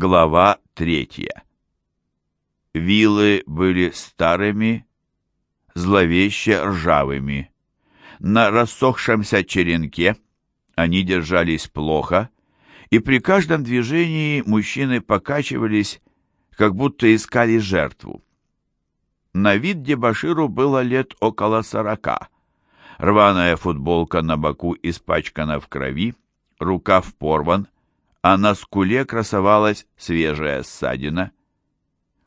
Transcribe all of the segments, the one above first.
Глава третья. Вилы были старыми, зловеще ржавыми. На рассохшемся черенке они держались плохо, и при каждом движении мужчины покачивались, как будто искали жертву. На вид дебаширу было лет около сорока. Рваная футболка на боку испачкана в крови, рукав порван, а на скуле красовалась свежая ссадина.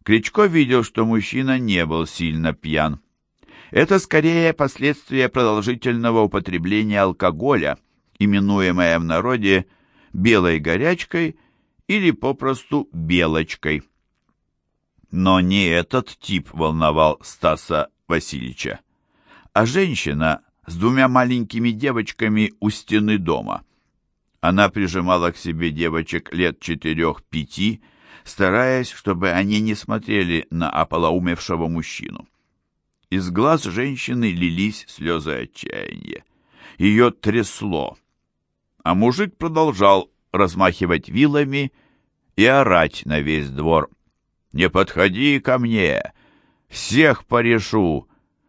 Кричко видел, что мужчина не был сильно пьян. Это скорее последствия продолжительного употребления алкоголя, именуемое в народе белой горячкой или попросту белочкой. Но не этот тип волновал Стаса Васильевича, а женщина с двумя маленькими девочками у стены дома – она прижимала к себе девочек лет четырех-пяти, стараясь, чтобы они не смотрели на ополоумевшего мужчину. Из глаз женщины лились слезы отчаяния. Ее трясло. А мужик продолжал размахивать вилами и орать на весь двор. «Не подходи ко мне! Всех порешу!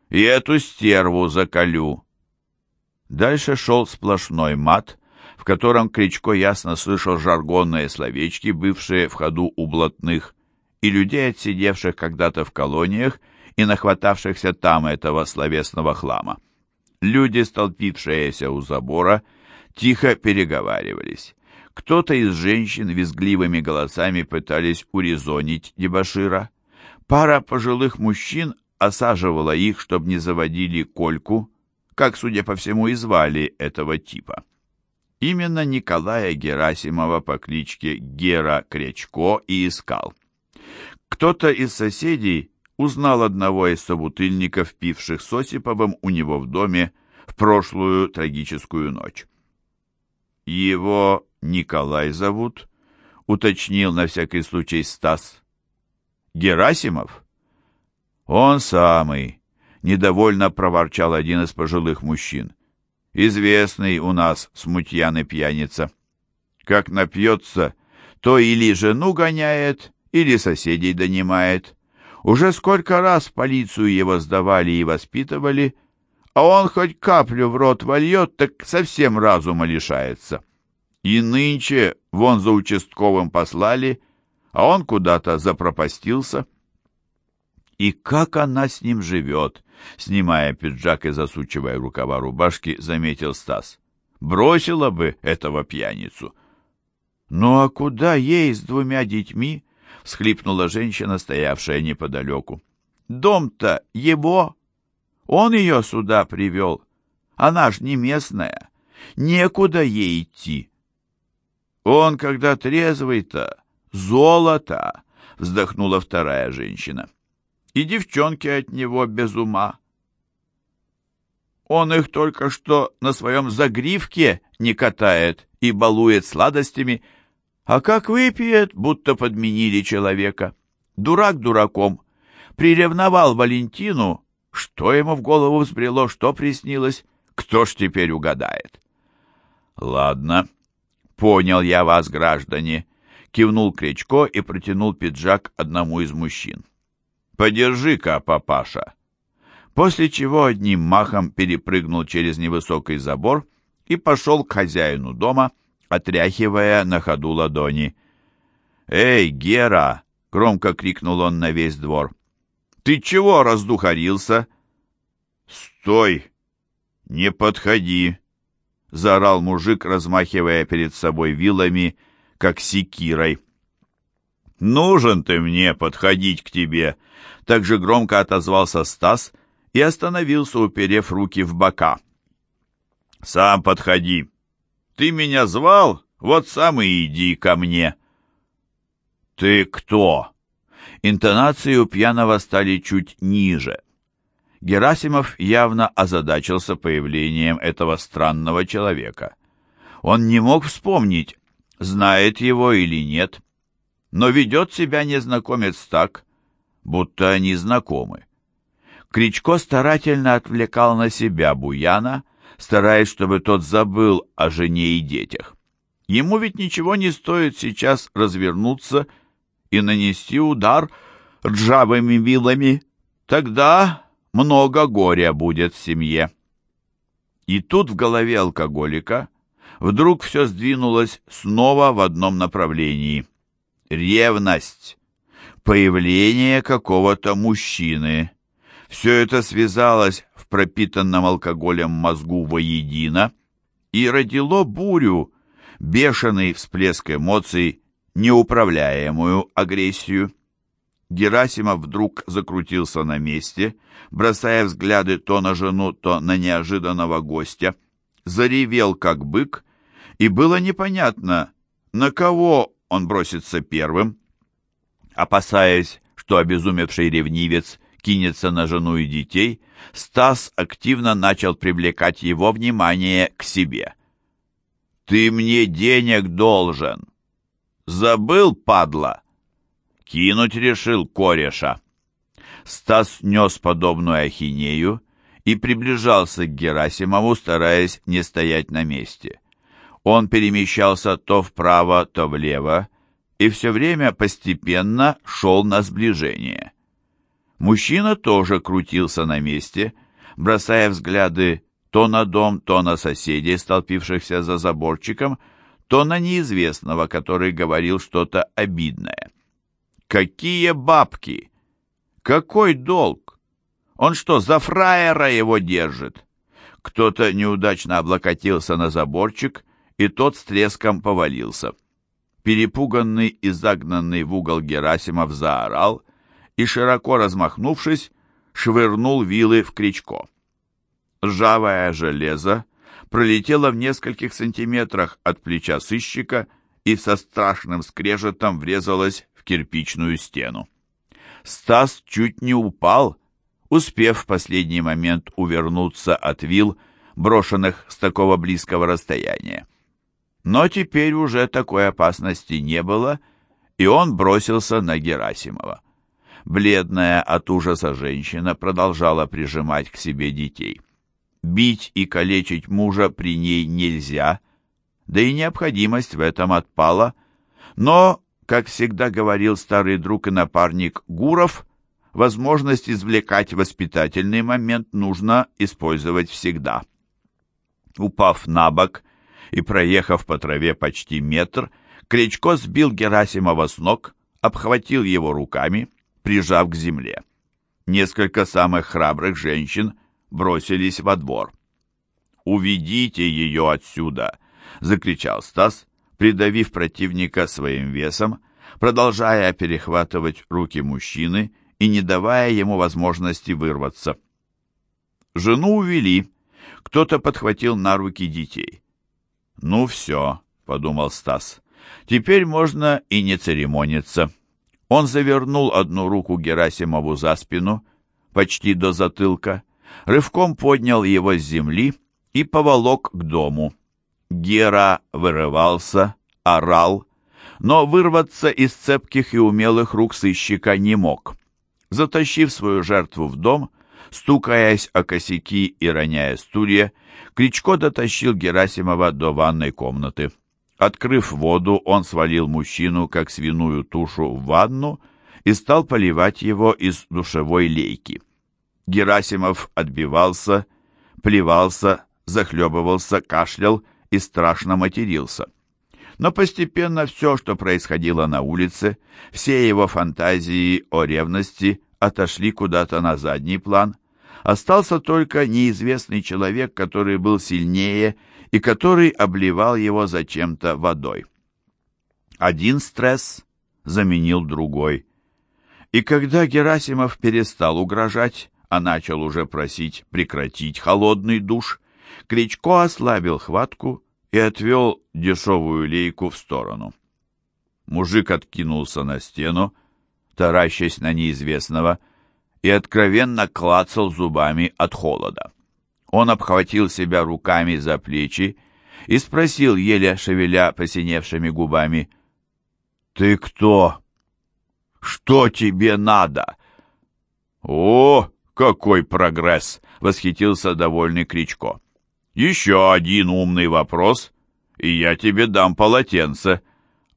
И эту стерву заколю!» Дальше шел сплошной мат, в котором Кричко ясно слышал жаргонные словечки, бывшие в ходу у блатных, и людей, отсидевших когда-то в колониях и нахватавшихся там этого словесного хлама. Люди, столпившиеся у забора, тихо переговаривались. Кто-то из женщин визгливыми голосами пытались урезонить дебошира. Пара пожилых мужчин осаживала их, чтобы не заводили кольку, как, судя по всему, и звали этого типа. Именно Николая Герасимова по кличке Гера Крячко и искал. Кто-то из соседей узнал одного из собутыльников, пивших с Осиповым у него в доме в прошлую трагическую ночь. «Его Николай зовут», — уточнил на всякий случай Стас. «Герасимов?» «Он самый», — недовольно проворчал один из пожилых мужчин. Известный у нас смутьян и пьяница. Как напьется, то или жену гоняет, или соседей донимает. Уже сколько раз полицию его сдавали и воспитывали, а он хоть каплю в рот вольет, так совсем разума лишается. И нынче вон за участковым послали, а он куда-то запропастился. И как она с ним живет, снимая пиджак и засучивая рукава рубашки, заметил Стас. Бросила бы этого пьяницу. Ну а куда ей с двумя детьми? всхлипнула женщина, стоявшая неподалеку. Дом-то его. Он ее сюда привел. Она ж не местная. Некуда ей идти. Он, когда трезвый-то, золото, вздохнула вторая женщина и девчонки от него без ума. Он их только что на своем загривке не катает и балует сладостями, а как выпьет, будто подменили человека. Дурак дураком. Приревновал Валентину, что ему в голову взбрело, что приснилось, кто ж теперь угадает. Ладно, понял я вас, граждане, кивнул Кричко и протянул пиджак одному из мужчин. Подержи-ка, папаша!» После чего одним махом перепрыгнул через невысокий забор и пошел к хозяину дома, отряхивая на ходу ладони. «Эй, Гера!» — громко крикнул он на весь двор. «Ты чего раздухарился?» «Стой! Не подходи!» — заорал мужик, размахивая перед собой вилами, как секирой. «Нужен ты мне подходить к тебе!» Также громко отозвался Стас и остановился, уперев руки в бока. «Сам подходи! Ты меня звал? Вот сам и иди ко мне!» «Ты кто?» Интонации у пьяного стали чуть ниже. Герасимов явно озадачился появлением этого странного человека. Он не мог вспомнить, знает его или нет но ведет себя незнакомец так, будто они знакомы. Кричко старательно отвлекал на себя Буяна, стараясь, чтобы тот забыл о жене и детях. Ему ведь ничего не стоит сейчас развернуться и нанести удар ржавыми вилами. Тогда много горя будет в семье. И тут в голове алкоголика вдруг все сдвинулось снова в одном направлении. Ревность, появление какого-то мужчины. Все это связалось в пропитанном алкоголем мозгу воедино и родило бурю, бешеный всплеск эмоций, неуправляемую агрессию. Герасимов вдруг закрутился на месте, бросая взгляды то на жену, то на неожиданного гостя, заревел как бык, и было непонятно, на кого он бросится первым. Опасаясь, что обезумевший ревнивец кинется на жену и детей, Стас активно начал привлекать его внимание к себе. «Ты мне денег должен!» «Забыл, падла!» Кинуть решил кореша. Стас нес подобную ахинею и приближался к Герасимову, стараясь не стоять на месте. Он перемещался то вправо, то влево, и все время постепенно шел на сближение. Мужчина тоже крутился на месте, бросая взгляды то на дом, то на соседей, столпившихся за заборчиком, то на неизвестного, который говорил что-то обидное. «Какие бабки! Какой долг? Он что, за фраера его держит?» Кто-то неудачно облокотился на заборчик, и тот с треском повалился. Перепуганный и загнанный в угол Герасимов заорал и, широко размахнувшись, швырнул вилы в крючко. Ржавое железо пролетело в нескольких сантиметрах от плеча сыщика и со страшным скрежетом врезалось в кирпичную стену. Стас чуть не упал, успев в последний момент увернуться от вил, брошенных с такого близкого расстояния. Но теперь уже такой опасности не было, и он бросился на Герасимова. Бледная от ужаса женщина продолжала прижимать к себе детей. Бить и калечить мужа при ней нельзя, да и необходимость в этом отпала, но, как всегда говорил старый друг и напарник Гуров, возможность извлекать воспитательный момент нужно использовать всегда. Упав на бок и проехав по траве почти метр, Кричко сбил Герасимова с ног, обхватил его руками, прижав к земле. Несколько самых храбрых женщин бросились во двор. «Уведите ее отсюда!» — закричал Стас, придавив противника своим весом, продолжая перехватывать руки мужчины и не давая ему возможности вырваться. Жену увели, кто-то подхватил на руки детей. «Ну все», — подумал Стас, — «теперь можно и не церемониться». Он завернул одну руку Герасимову за спину, почти до затылка, рывком поднял его с земли и поволок к дому. Гера вырывался, орал, но вырваться из цепких и умелых рук сыщика не мог. Затащив свою жертву в дом, стукаясь о косяки и роняя стулья, Кричко дотащил Герасимова до ванной комнаты. Открыв воду, он свалил мужчину, как свиную тушу, в ванну и стал поливать его из душевой лейки. Герасимов отбивался, плевался, захлебывался, кашлял и страшно матерился. Но постепенно все, что происходило на улице, все его фантазии о ревности отошли куда-то на задний план, Остался только неизвестный человек, который был сильнее и который обливал его зачем-то водой. Один стресс заменил другой. И когда Герасимов перестал угрожать, а начал уже просить прекратить холодный душ, Кричко ослабил хватку и отвел дешевую лейку в сторону. Мужик откинулся на стену, таращась на неизвестного, и откровенно клацал зубами от холода. Он обхватил себя руками за плечи и спросил, еле шевеля посиневшими губами, «Ты кто? Что тебе надо?» «О, какой прогресс!» — восхитился довольный Кричко. «Еще один умный вопрос, и я тебе дам полотенце.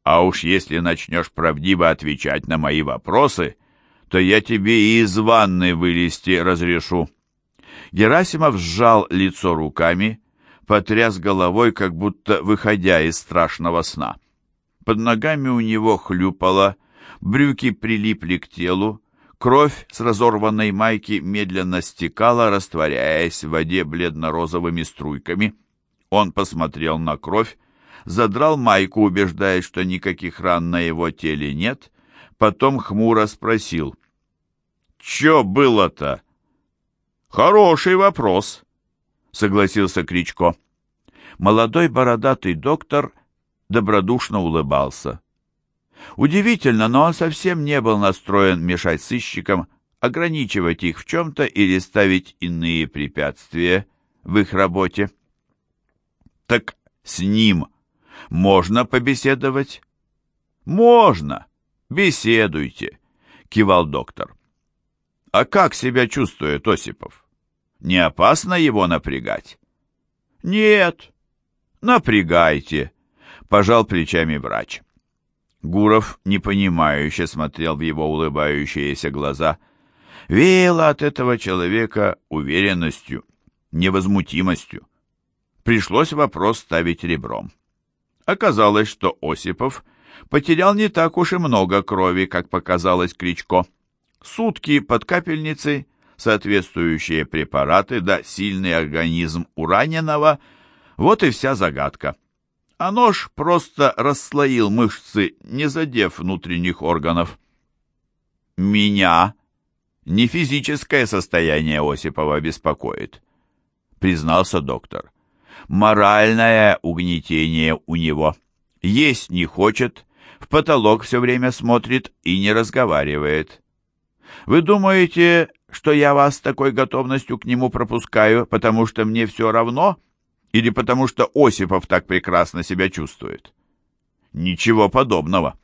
А уж если начнешь правдиво отвечать на мои вопросы, то я тебе и из ванны вылезти разрешу». Герасимов сжал лицо руками, потряс головой, как будто выходя из страшного сна. Под ногами у него хлюпало, брюки прилипли к телу, кровь с разорванной майки медленно стекала, растворяясь в воде бледно-розовыми струйками. Он посмотрел на кровь, задрал майку, убеждаясь, что никаких ран на его теле нет, потом хмуро спросил. «Чё было-то?» «Хороший вопрос», — согласился Кричко. Молодой бородатый доктор добродушно улыбался. Удивительно, но он совсем не был настроен мешать сыщикам, ограничивать их в чем-то или ставить иные препятствия в их работе. «Так с ним можно побеседовать?» «Можно. Беседуйте», — кивал доктор. «А как себя чувствует Осипов? Не опасно его напрягать?» «Нет, напрягайте», — пожал плечами врач. Гуров непонимающе смотрел в его улыбающиеся глаза. Веяло от этого человека уверенностью, невозмутимостью. Пришлось вопрос ставить ребром. Оказалось, что Осипов потерял не так уж и много крови, как показалось Кричко. Сутки под капельницей, соответствующие препараты да сильный организм у раненого – вот и вся загадка. А нож просто расслоил мышцы, не задев внутренних органов. «Меня не физическое состояние Осипова беспокоит», — признался доктор. «Моральное угнетение у него. Есть не хочет, в потолок все время смотрит и не разговаривает. Вы думаете, что я вас с такой готовностью к нему пропускаю, потому что мне все равно?» Или потому что Осипов так прекрасно себя чувствует? Ничего подобного.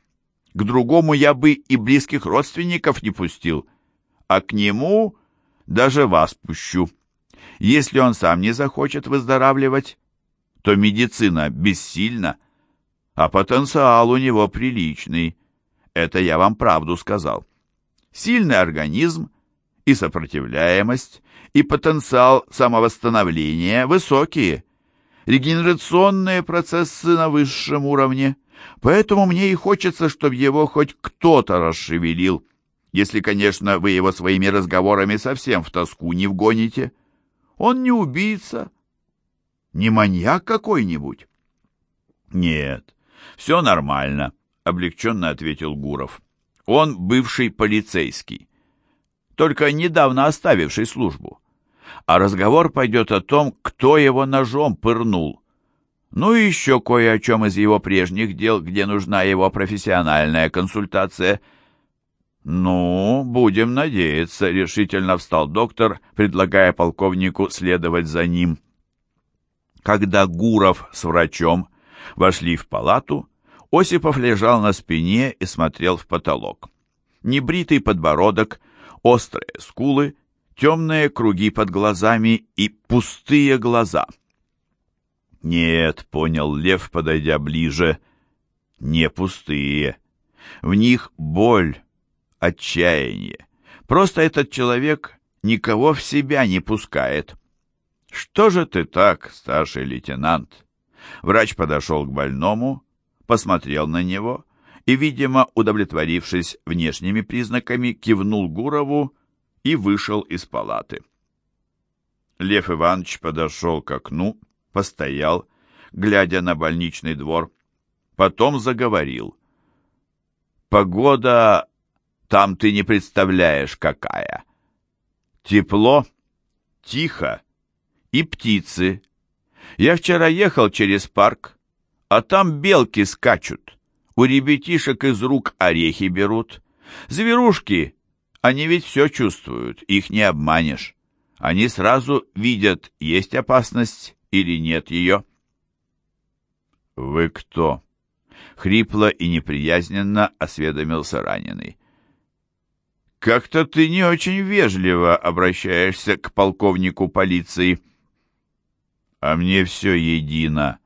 К другому я бы и близких родственников не пустил, а к нему даже вас пущу. Если он сам не захочет выздоравливать, то медицина бессильна, а потенциал у него приличный. Это я вам правду сказал. Сильный организм и сопротивляемость, и потенциал самовосстановления высокие – регенерационные процессы на высшем уровне, поэтому мне и хочется, чтобы его хоть кто-то расшевелил, если, конечно, вы его своими разговорами совсем в тоску не вгоните. Он не убийца, не маньяк какой-нибудь. Нет, все нормально, облегченно ответил Гуров. Он бывший полицейский, только недавно оставивший службу а разговор пойдет о том, кто его ножом пырнул. Ну и еще кое о чем из его прежних дел, где нужна его профессиональная консультация. «Ну, будем надеяться», — решительно встал доктор, предлагая полковнику следовать за ним. Когда Гуров с врачом вошли в палату, Осипов лежал на спине и смотрел в потолок. Небритый подбородок, острые скулы темные круги под глазами и пустые глаза. Нет, понял Лев, подойдя ближе, не пустые. В них боль, отчаяние. Просто этот человек никого в себя не пускает. Что же ты так, старший лейтенант? Врач подошел к больному, посмотрел на него и, видимо, удовлетворившись внешними признаками, кивнул Гурову и вышел из палаты. Лев Иванович подошел к окну, постоял, глядя на больничный двор, потом заговорил. «Погода там ты не представляешь какая. Тепло, тихо и птицы. Я вчера ехал через парк, а там белки скачут, у ребятишек из рук орехи берут. Зверушки они ведь все чувствуют, их не обманешь. Они сразу видят, есть опасность или нет ее. «Вы кто?» — хрипло и неприязненно осведомился раненый. «Как-то ты не очень вежливо обращаешься к полковнику полиции». «А мне все едино.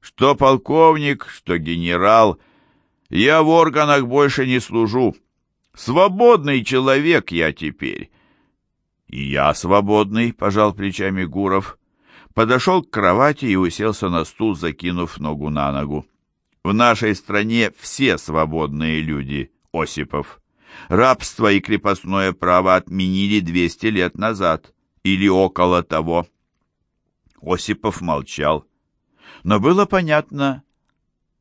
Что полковник, что генерал, я в органах больше не служу. Свободный человек я теперь. И я свободный, пожал плечами Гуров. Подошел к кровати и уселся на стул, закинув ногу на ногу. В нашей стране все свободные люди, Осипов. Рабство и крепостное право отменили 200 лет назад, или около того. Осипов молчал. Но было понятно,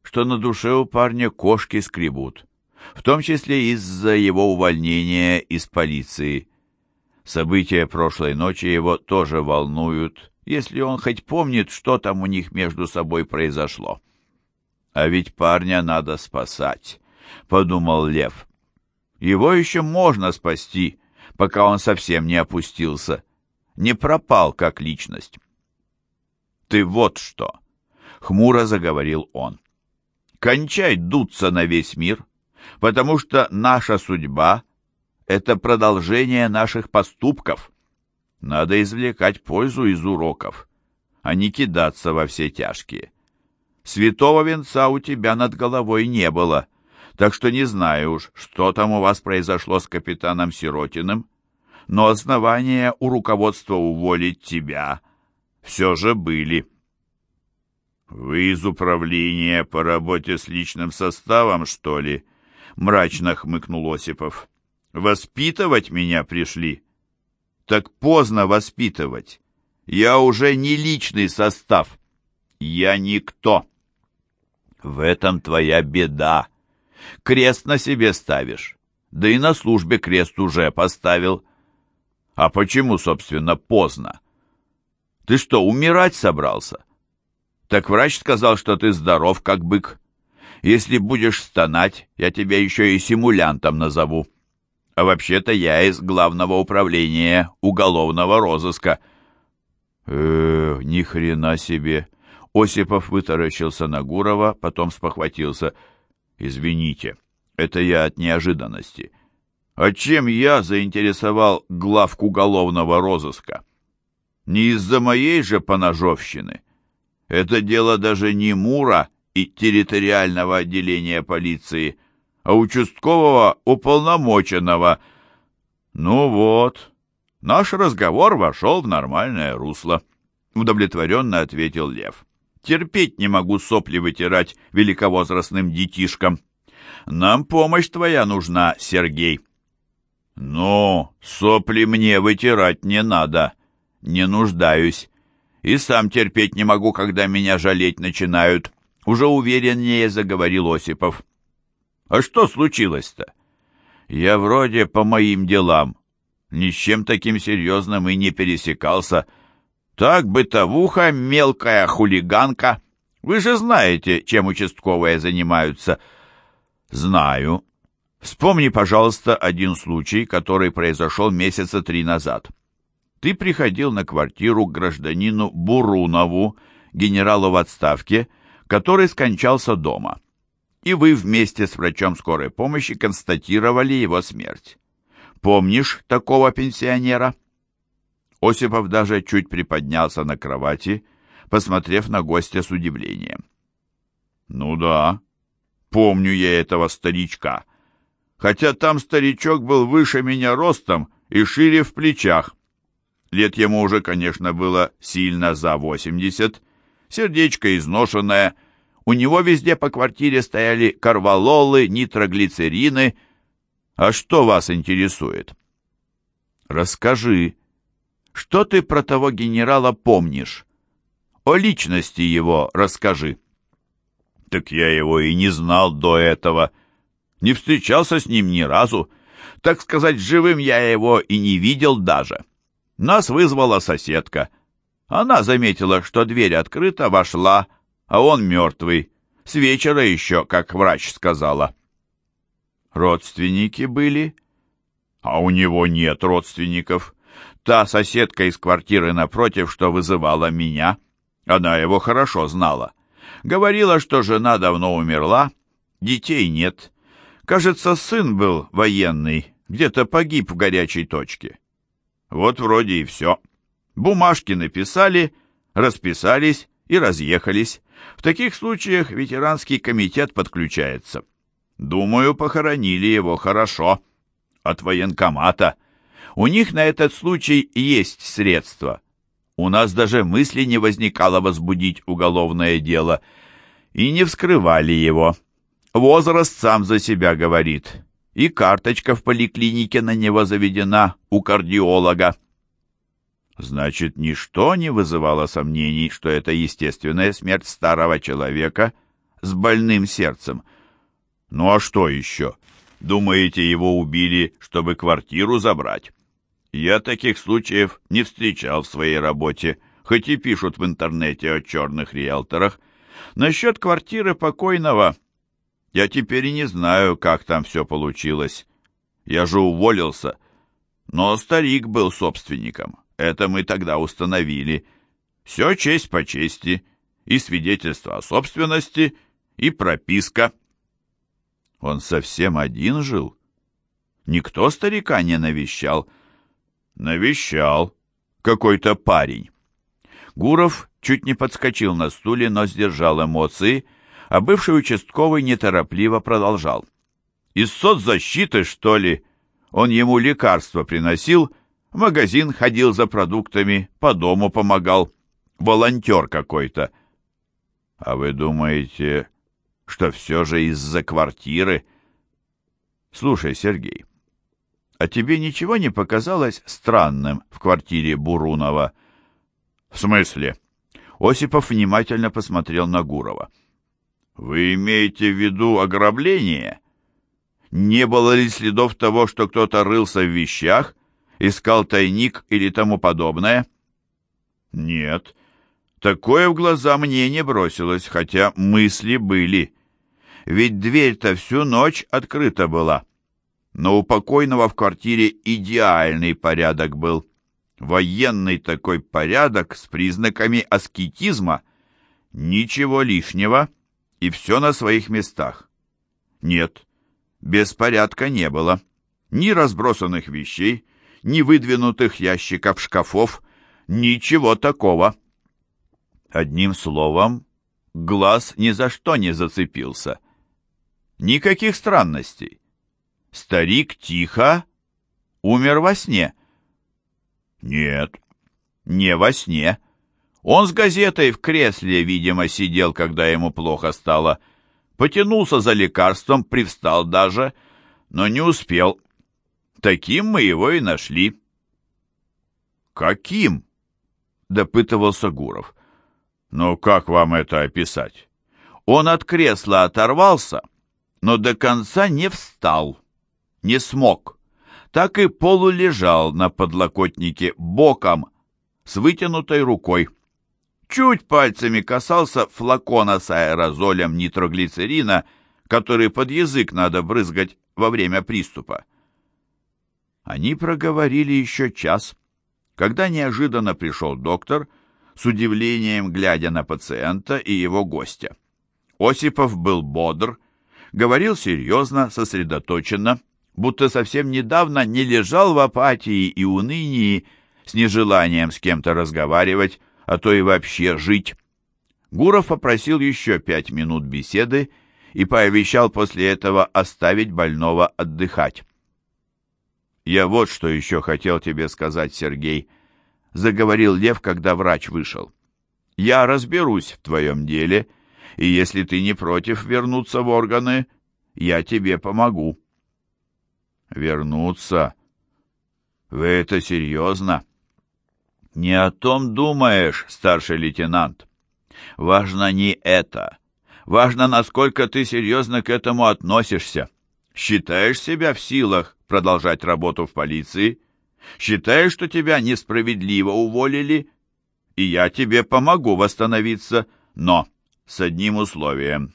что на душе у парня кошки скребут, в том числе из-за его увольнения из полиции. События прошлой ночи его тоже волнуют, если он хоть помнит, что там у них между собой произошло. «А ведь парня надо спасать», — подумал Лев. «Его еще можно спасти, пока он совсем не опустился, не пропал как личность». «Ты вот что!» — хмуро заговорил он. «Кончай дуться на весь мир, потому что наша судьба — это продолжение наших поступков. Надо извлекать пользу из уроков, а не кидаться во все тяжкие». Святого венца у тебя над головой не было, так что не знаю уж, что там у вас произошло с капитаном Сиротиным, но основания у руководства уволить тебя все же были. «Вы из управления по работе с личным составом, что ли?» — мрачно хмыкнул Осипов. «Воспитывать меня пришли?» «Так поздно воспитывать. Я уже не личный состав. Я никто». В этом твоя беда. Крест на себе ставишь. Да и на службе крест уже поставил. А почему, собственно, поздно? Ты что, умирать собрался? Так врач сказал, что ты здоров, как бык. Если будешь стонать, я тебя еще и симулянтом назову. А вообще-то я из главного управления уголовного розыска. Э, ни хрена себе. Осипов вытаращился на Гурова, потом спохватился. «Извините, это я от неожиданности. А чем я заинтересовал главку уголовного розыска? Не из-за моей же поножовщины. Это дело даже не Мура и территориального отделения полиции, а участкового уполномоченного. Ну вот, наш разговор вошел в нормальное русло», — удовлетворенно ответил Лев. Терпеть не могу сопли вытирать великовозрастным детишкам. Нам помощь твоя нужна, Сергей. Ну, сопли мне вытирать не надо. Не нуждаюсь. И сам терпеть не могу, когда меня жалеть начинают. Уже увереннее заговорил Осипов. А что случилось-то? Я вроде по моим делам. Ни с чем таким серьезным и не пересекался, — так, бытовуха, мелкая хулиганка. Вы же знаете, чем участковые занимаются. Знаю. Вспомни, пожалуйста, один случай, который произошел месяца три назад. Ты приходил на квартиру к гражданину Бурунову, генералу в отставке, который скончался дома. И вы вместе с врачом скорой помощи констатировали его смерть. Помнишь такого пенсионера? Осипов даже чуть приподнялся на кровати, посмотрев на гостя с удивлением. «Ну да, помню я этого старичка. Хотя там старичок был выше меня ростом и шире в плечах. Лет ему уже, конечно, было сильно за восемьдесят, сердечко изношенное. У него везде по квартире стояли карвалолы, нитроглицерины. А что вас интересует?» «Расскажи», что ты про того генерала помнишь? О личности его расскажи. Так я его и не знал до этого. Не встречался с ним ни разу. Так сказать, живым я его и не видел даже. Нас вызвала соседка. Она заметила, что дверь открыта, вошла, а он мертвый. С вечера еще, как врач сказала. Родственники были? А у него нет родственников. Та соседка из квартиры напротив, что вызывала меня, она его хорошо знала. Говорила, что жена давно умерла, детей нет. Кажется, сын был военный, где-то погиб в горячей точке. Вот вроде и все. Бумажки написали, расписались и разъехались. В таких случаях ветеранский комитет подключается. Думаю, похоронили его хорошо. От военкомата. У них на этот случай есть средства. У нас даже мысли не возникало возбудить уголовное дело. И не вскрывали его. Возраст сам за себя говорит. И карточка в поликлинике на него заведена у кардиолога. Значит, ничто не вызывало сомнений, что это естественная смерть старого человека с больным сердцем. Ну а что еще? Думаете, его убили, чтобы квартиру забрать? Я таких случаев не встречал в своей работе, хоть и пишут в интернете о черных риэлторах. Насчет квартиры покойного я теперь и не знаю, как там все получилось. Я же уволился, но старик был собственником. Это мы тогда установили. Все честь по чести, и свидетельство о собственности, и прописка. Он совсем один жил? Никто старика не навещал? Навещал. Какой-то парень. Гуров чуть не подскочил на стуле, но сдержал эмоции, а бывший участковый неторопливо продолжал. «Из соцзащиты, что ли? Он ему лекарства приносил, в магазин ходил за продуктами, по дому помогал. Волонтер какой-то». «А вы думаете, что все же из-за квартиры. Слушай, Сергей, а тебе ничего не показалось странным в квартире Бурунова? В смысле? Осипов внимательно посмотрел на Гурова. Вы имеете в виду ограбление? Не было ли следов того, что кто-то рылся в вещах, искал тайник или тому подобное? Нет. Такое в глаза мне не бросилось, хотя мысли были ведь дверь-то всю ночь открыта была. Но у покойного в квартире идеальный порядок был. Военный такой порядок с признаками аскетизма. Ничего лишнего, и все на своих местах. Нет, беспорядка не было. Ни разбросанных вещей, ни выдвинутых ящиков шкафов, ничего такого. Одним словом, глаз ни за что не зацепился — Никаких странностей. Старик тихо умер во сне. Нет, не во сне. Он с газетой в кресле, видимо, сидел, когда ему плохо стало. Потянулся за лекарством, привстал даже, но не успел. Таким мы его и нашли. «Каким?» — допытывался Гуров. «Ну, как вам это описать?» Он от кресла оторвался но до конца не встал, не смог. Так и полулежал на подлокотнике боком, с вытянутой рукой. Чуть пальцами касался флакона с аэрозолем нитроглицерина, который под язык надо брызгать во время приступа. Они проговорили еще час, когда неожиданно пришел доктор, с удивлением глядя на пациента и его гостя. Осипов был бодр, говорил серьезно, сосредоточенно, будто совсем недавно не лежал в апатии и унынии, с нежеланием с кем-то разговаривать, а то и вообще жить. Гуров попросил еще пять минут беседы и пообещал после этого оставить больного отдыхать. «Я вот что еще хотел тебе сказать, Сергей», — заговорил Лев, когда врач вышел. «Я разберусь в твоем деле», — и если ты не против вернуться в органы, я тебе помогу». «Вернуться? Вы это серьезно?» «Не о том думаешь, старший лейтенант. Важно не это. Важно, насколько ты серьезно к этому относишься. Считаешь себя в силах продолжать работу в полиции? Считаешь, что тебя несправедливо уволили? И я тебе помогу восстановиться, но с одним условием.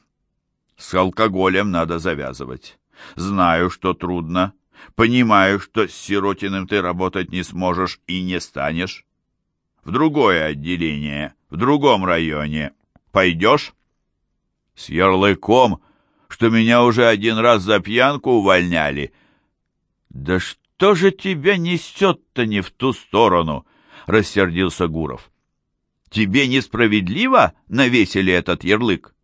С алкоголем надо завязывать. Знаю, что трудно. Понимаю, что с Сиротиным ты работать не сможешь и не станешь. В другое отделение, в другом районе. Пойдешь? С ярлыком, что меня уже один раз за пьянку увольняли. Да что же тебя несет-то не в ту сторону? Рассердился Гуров. Тебе несправедливо навесили этот ярлык?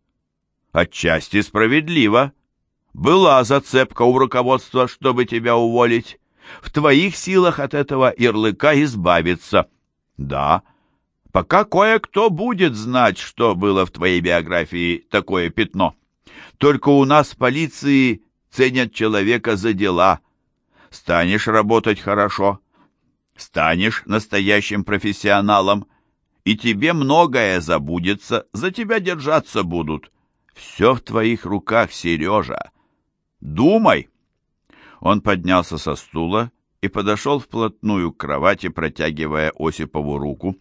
Отчасти справедливо. Была зацепка у руководства, чтобы тебя уволить. В твоих силах от этого ярлыка избавиться. Да, пока кое-кто будет знать, что было в твоей биографии такое пятно. Только у нас в полиции ценят человека за дела. Станешь работать хорошо, станешь настоящим профессионалом, и тебе многое забудется, за тебя держаться будут. Все в твоих руках, Сережа. Думай!» Он поднялся со стула и подошел вплотную к кровати, протягивая Осипову руку.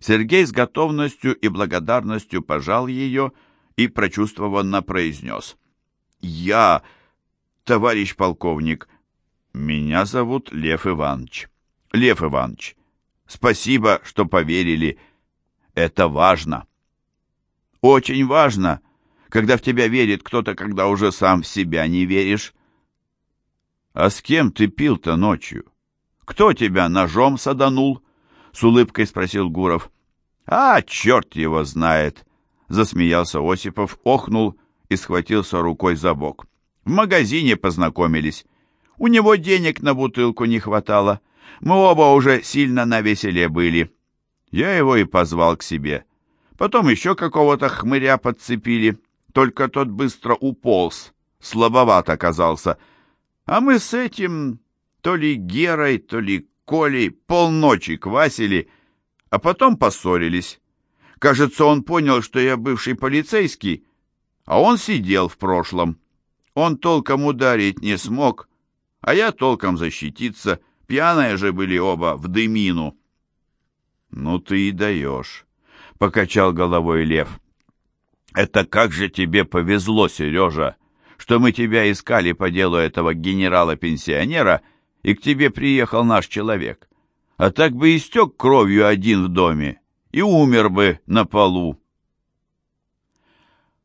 Сергей с готовностью и благодарностью пожал ее и прочувствованно произнес. «Я, товарищ полковник, меня зовут Лев Иванович. Лев Иванович, спасибо, что поверили. Это важно. Очень важно, когда в тебя верит кто-то, когда уже сам в себя не веришь. А с кем ты пил-то ночью? Кто тебя ножом саданул? С улыбкой спросил Гуров. А, черт его знает! Засмеялся Осипов, охнул и схватился рукой за бок. В магазине познакомились. У него денег на бутылку не хватало. Мы оба уже сильно на веселе были. Я его и позвал к себе. Потом еще какого-то хмыря подцепили только тот быстро уполз, слабоват оказался. А мы с этим то ли Герой, то ли Колей полночи квасили, а потом поссорились. Кажется, он понял, что я бывший полицейский, а он сидел в прошлом. Он толком ударить не смог, а я толком защититься. Пьяные же были оба в дымину. «Ну ты и даешь», — покачал головой Лев. «Это как же тебе повезло, Сережа, что мы тебя искали по делу этого генерала-пенсионера, и к тебе приехал наш человек. А так бы истек кровью один в доме и умер бы на полу.